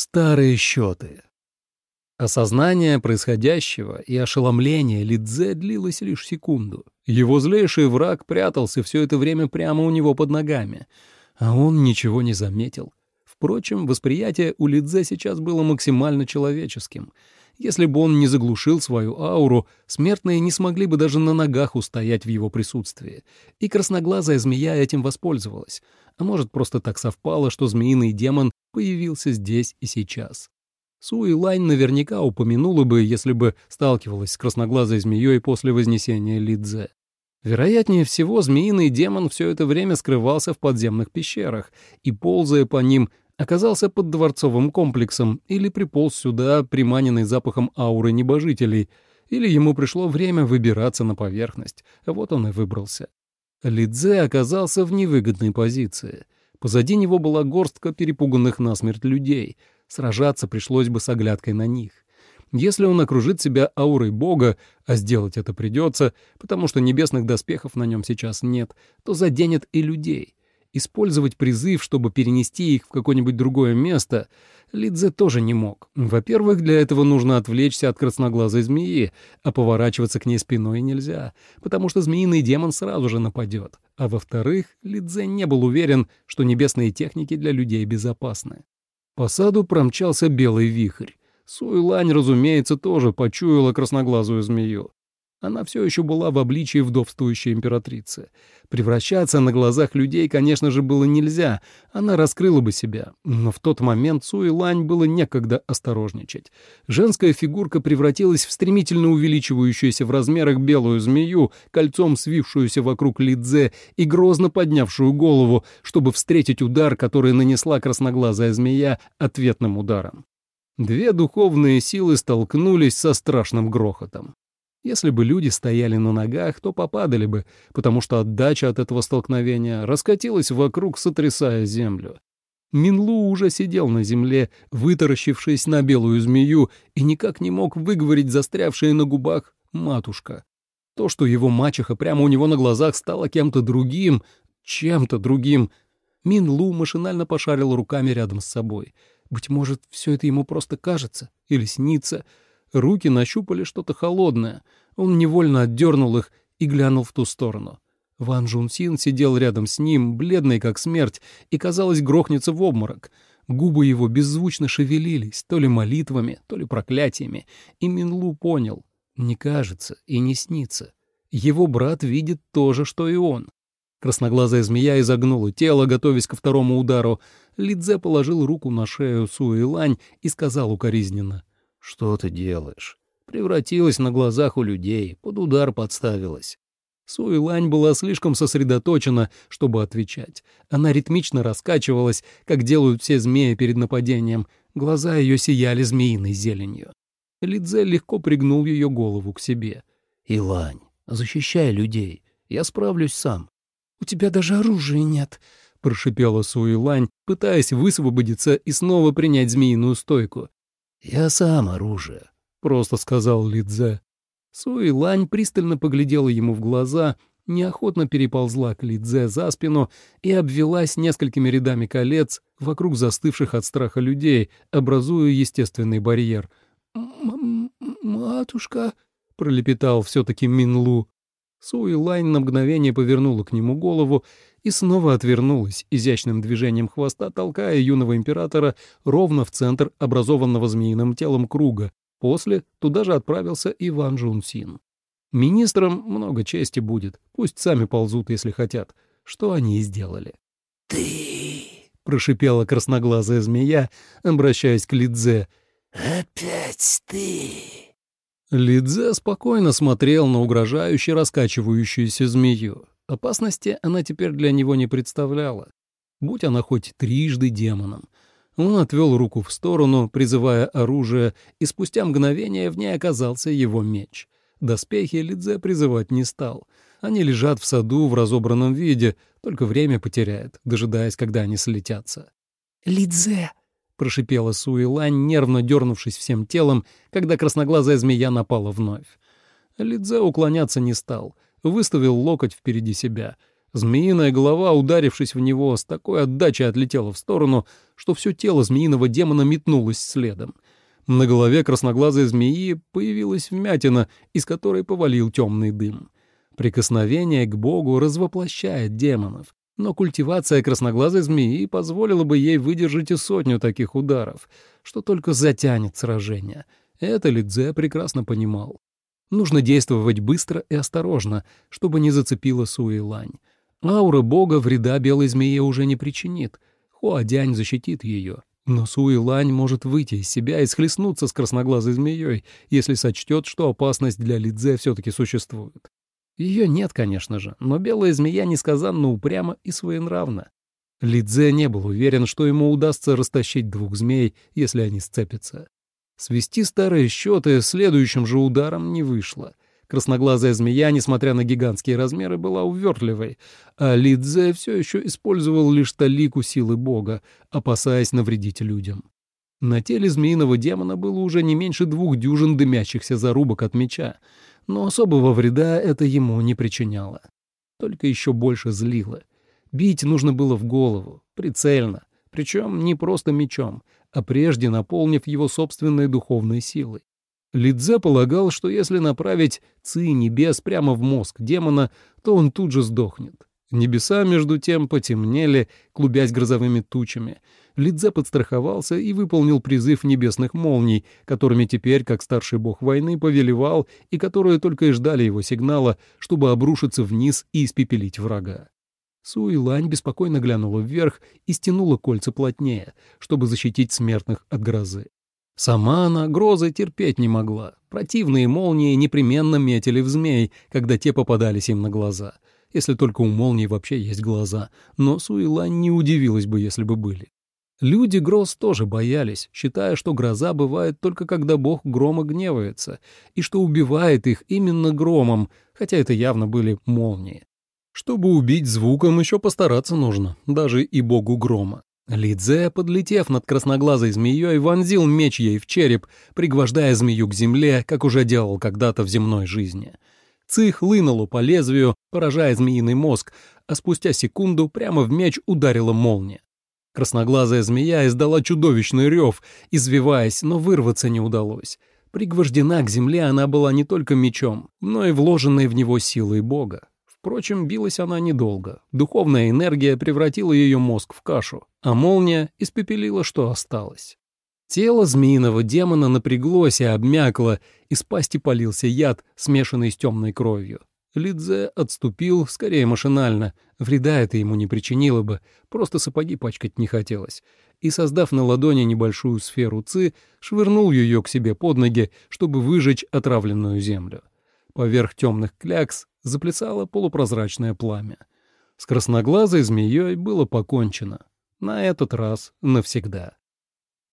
Старые счеты. Осознание происходящего и ошеломление Лидзе длилось лишь секунду. Его злейший враг прятался все это время прямо у него под ногами, а он ничего не заметил. Впрочем, восприятие у Лидзе сейчас было максимально человеческим. Если бы он не заглушил свою ауру, смертные не смогли бы даже на ногах устоять в его присутствии. И красноглазая змея этим воспользовалась. А может, просто так совпало, что змеиный демон появился здесь и сейчас. Суи Лайн наверняка упомянула бы, если бы сталкивалась с красноглазой змеей после вознесения Лидзе. Вероятнее всего, змеиный демон все это время скрывался в подземных пещерах и, ползая по ним, оказался под дворцовым комплексом или приполз сюда, приманенный запахом ауры небожителей, или ему пришло время выбираться на поверхность, вот он и выбрался. Лидзе оказался в невыгодной позиции. Позади него была горстка перепуганных насмерть людей. Сражаться пришлось бы с оглядкой на них. Если он окружит себя аурой бога, а сделать это придется, потому что небесных доспехов на нем сейчас нет, то заденет и людей. Использовать призыв, чтобы перенести их в какое-нибудь другое место, Лидзе тоже не мог. Во-первых, для этого нужно отвлечься от красноглазой змеи, а поворачиваться к ней спиной нельзя, потому что змеиный демон сразу же нападет. А во-вторых, Лидзе не был уверен, что небесные техники для людей безопасны. По саду промчался белый вихрь. Суйлань, разумеется, тоже почуяла красноглазую змею. Она все еще была в обличии вдовствующей императрицы. Превращаться на глазах людей, конечно же, было нельзя, она раскрыла бы себя. Но в тот момент Суи Лань было некогда осторожничать. Женская фигурка превратилась в стремительно увеличивающуюся в размерах белую змею, кольцом свившуюся вокруг Лидзе и грозно поднявшую голову, чтобы встретить удар, который нанесла красноглазая змея ответным ударом. Две духовные силы столкнулись со страшным грохотом. Если бы люди стояли на ногах, то попадали бы, потому что отдача от этого столкновения раскатилась вокруг, сотрясая землю. Минлу уже сидел на земле, вытаращившись на белую змею, и никак не мог выговорить застрявшее на губах «матушка». То, что его мачеха прямо у него на глазах стала кем-то другим, чем-то другим. Минлу машинально пошарил руками рядом с собой. Быть может, все это ему просто кажется или снится — Руки нащупали что-то холодное. Он невольно отдернул их и глянул в ту сторону. Ван Жунсин сидел рядом с ним, бледный как смерть, и, казалось, грохнется в обморок. Губы его беззвучно шевелились, то ли молитвами, то ли проклятиями, и Минлу понял — не кажется и не снится. Его брат видит то же, что и он. Красноглазая змея изогнула тело, готовясь ко второму удару. Лидзе положил руку на шею Суэлань и сказал укоризненно. «Что ты делаешь?» Превратилась на глазах у людей, под удар подставилась. Суэлань была слишком сосредоточена, чтобы отвечать. Она ритмично раскачивалась, как делают все змеи перед нападением. Глаза ее сияли змеиной зеленью. Лидзе легко пригнул ее голову к себе. «Илань, защищай людей. Я справлюсь сам». «У тебя даже оружия нет», — прошипела Суэлань, пытаясь высвободиться и снова принять змеиную стойку. «Я сам оружие», — просто сказал Лидзе. Суи Лань пристально поглядела ему в глаза, неохотно переползла к Лидзе за спину и обвелась несколькими рядами колец вокруг застывших от страха людей, образуя естественный барьер. «Матушка», — пролепетал все-таки Минлу. Суи Лань на мгновение повернула к нему голову и снова отвернулась, изящным движением хвоста толкая юного императора ровно в центр образованного змеиным телом круга. После туда же отправился Иван Джунсин. Министрам много чести будет, пусть сами ползут, если хотят, что они и сделали. «Ты!» — прошипела красноглазая змея, обращаясь к Лидзе. «Опять ты!» Лидзе спокойно смотрел на угрожающе раскачивающуюся змею. Опасности она теперь для него не представляла. Будь она хоть трижды демоном. Он отвел руку в сторону, призывая оружие, и спустя мгновение в ней оказался его меч. Доспехи Лидзе призывать не стал. Они лежат в саду в разобранном виде, только время потеряет, дожидаясь, когда они слетятся. «Лидзе!» — прошипела Суэлань, нервно дернувшись всем телом, когда красноглазая змея напала вновь. Лидзе уклоняться не стал — выставил локоть впереди себя. Змеиная голова, ударившись в него, с такой отдачей отлетела в сторону, что все тело змеиного демона метнулось следом. На голове красноглазой змеи появилась вмятина, из которой повалил темный дым. Прикосновение к богу развоплощает демонов, но культивация красноглазой змеи позволила бы ей выдержать и сотню таких ударов, что только затянет сражение. Это Лидзе прекрасно понимал. Нужно действовать быстро и осторожно, чтобы не зацепила Суэлань. Аура бога вреда белой змее уже не причинит. Хуадянь защитит ее. Но Суэлань может выйти из себя и схлестнуться с красноглазой змеей, если сочтет, что опасность для Лидзе все-таки существует. Ее нет, конечно же, но белая змея несказанно упряма и своенравна. Лидзе не был уверен, что ему удастся растащить двух змей, если они сцепятся. Свести старые счеты следующим же ударом не вышло. Красноглазая змея, несмотря на гигантские размеры, была увертливой, а Лидзе все еще использовал лишь талику силы бога, опасаясь навредить людям. На теле змеиного демона было уже не меньше двух дюжин дымящихся зарубок от меча, но особого вреда это ему не причиняло. Только еще больше злило. Бить нужно было в голову, прицельно, причем не просто мечом, а прежде наполнив его собственной духовной силой. Лидзе полагал, что если направить ци небес прямо в мозг демона, то он тут же сдохнет. Небеса, между тем, потемнели, клубясь грозовыми тучами. Лидзе подстраховался и выполнил призыв небесных молний, которыми теперь, как старший бог войны, повелевал, и которые только и ждали его сигнала, чтобы обрушиться вниз и испепелить врага. Суэлань беспокойно глянула вверх и стянула кольца плотнее, чтобы защитить смертных от грозы. Сама она грозы терпеть не могла. Противные молнии непременно метили в змей, когда те попадались им на глаза — если только у молнии вообще есть глаза, но Суэлань не удивилась бы, если бы были. Люди гроз тоже боялись, считая, что гроза бывает только когда бог грома гневается, и что убивает их именно громом, хотя это явно были молнии. Чтобы убить звуком, еще постараться нужно, даже и богу грома. Лидзе, подлетев над красноглазой змеей, вонзил меч ей в череп, пригвождая змею к земле, как уже делал когда-то в земной жизни. Ци хлынуло по лезвию, поражая змеиный мозг, а спустя секунду прямо в меч ударила молния. Красноглазая змея издала чудовищный рев, извиваясь, но вырваться не удалось. Пригвождена к земле она была не только мечом, но и вложенной в него силой бога. Впрочем, билась она недолго. Духовная энергия превратила ее мозг в кашу, а молния испепелила, что осталось. Тело змеиного демона напряглось и обмякло, из пасти полился яд, смешанный с темной кровью. Лидзе отступил, скорее машинально, вреда это ему не причинило бы, просто сапоги пачкать не хотелось, и, создав на ладони небольшую сферу ци, швырнул ее к себе под ноги, чтобы выжечь отравленную землю. Поверх темных клякс заплясало полупрозрачное пламя. С красноглазой змеей было покончено. На этот раз навсегда.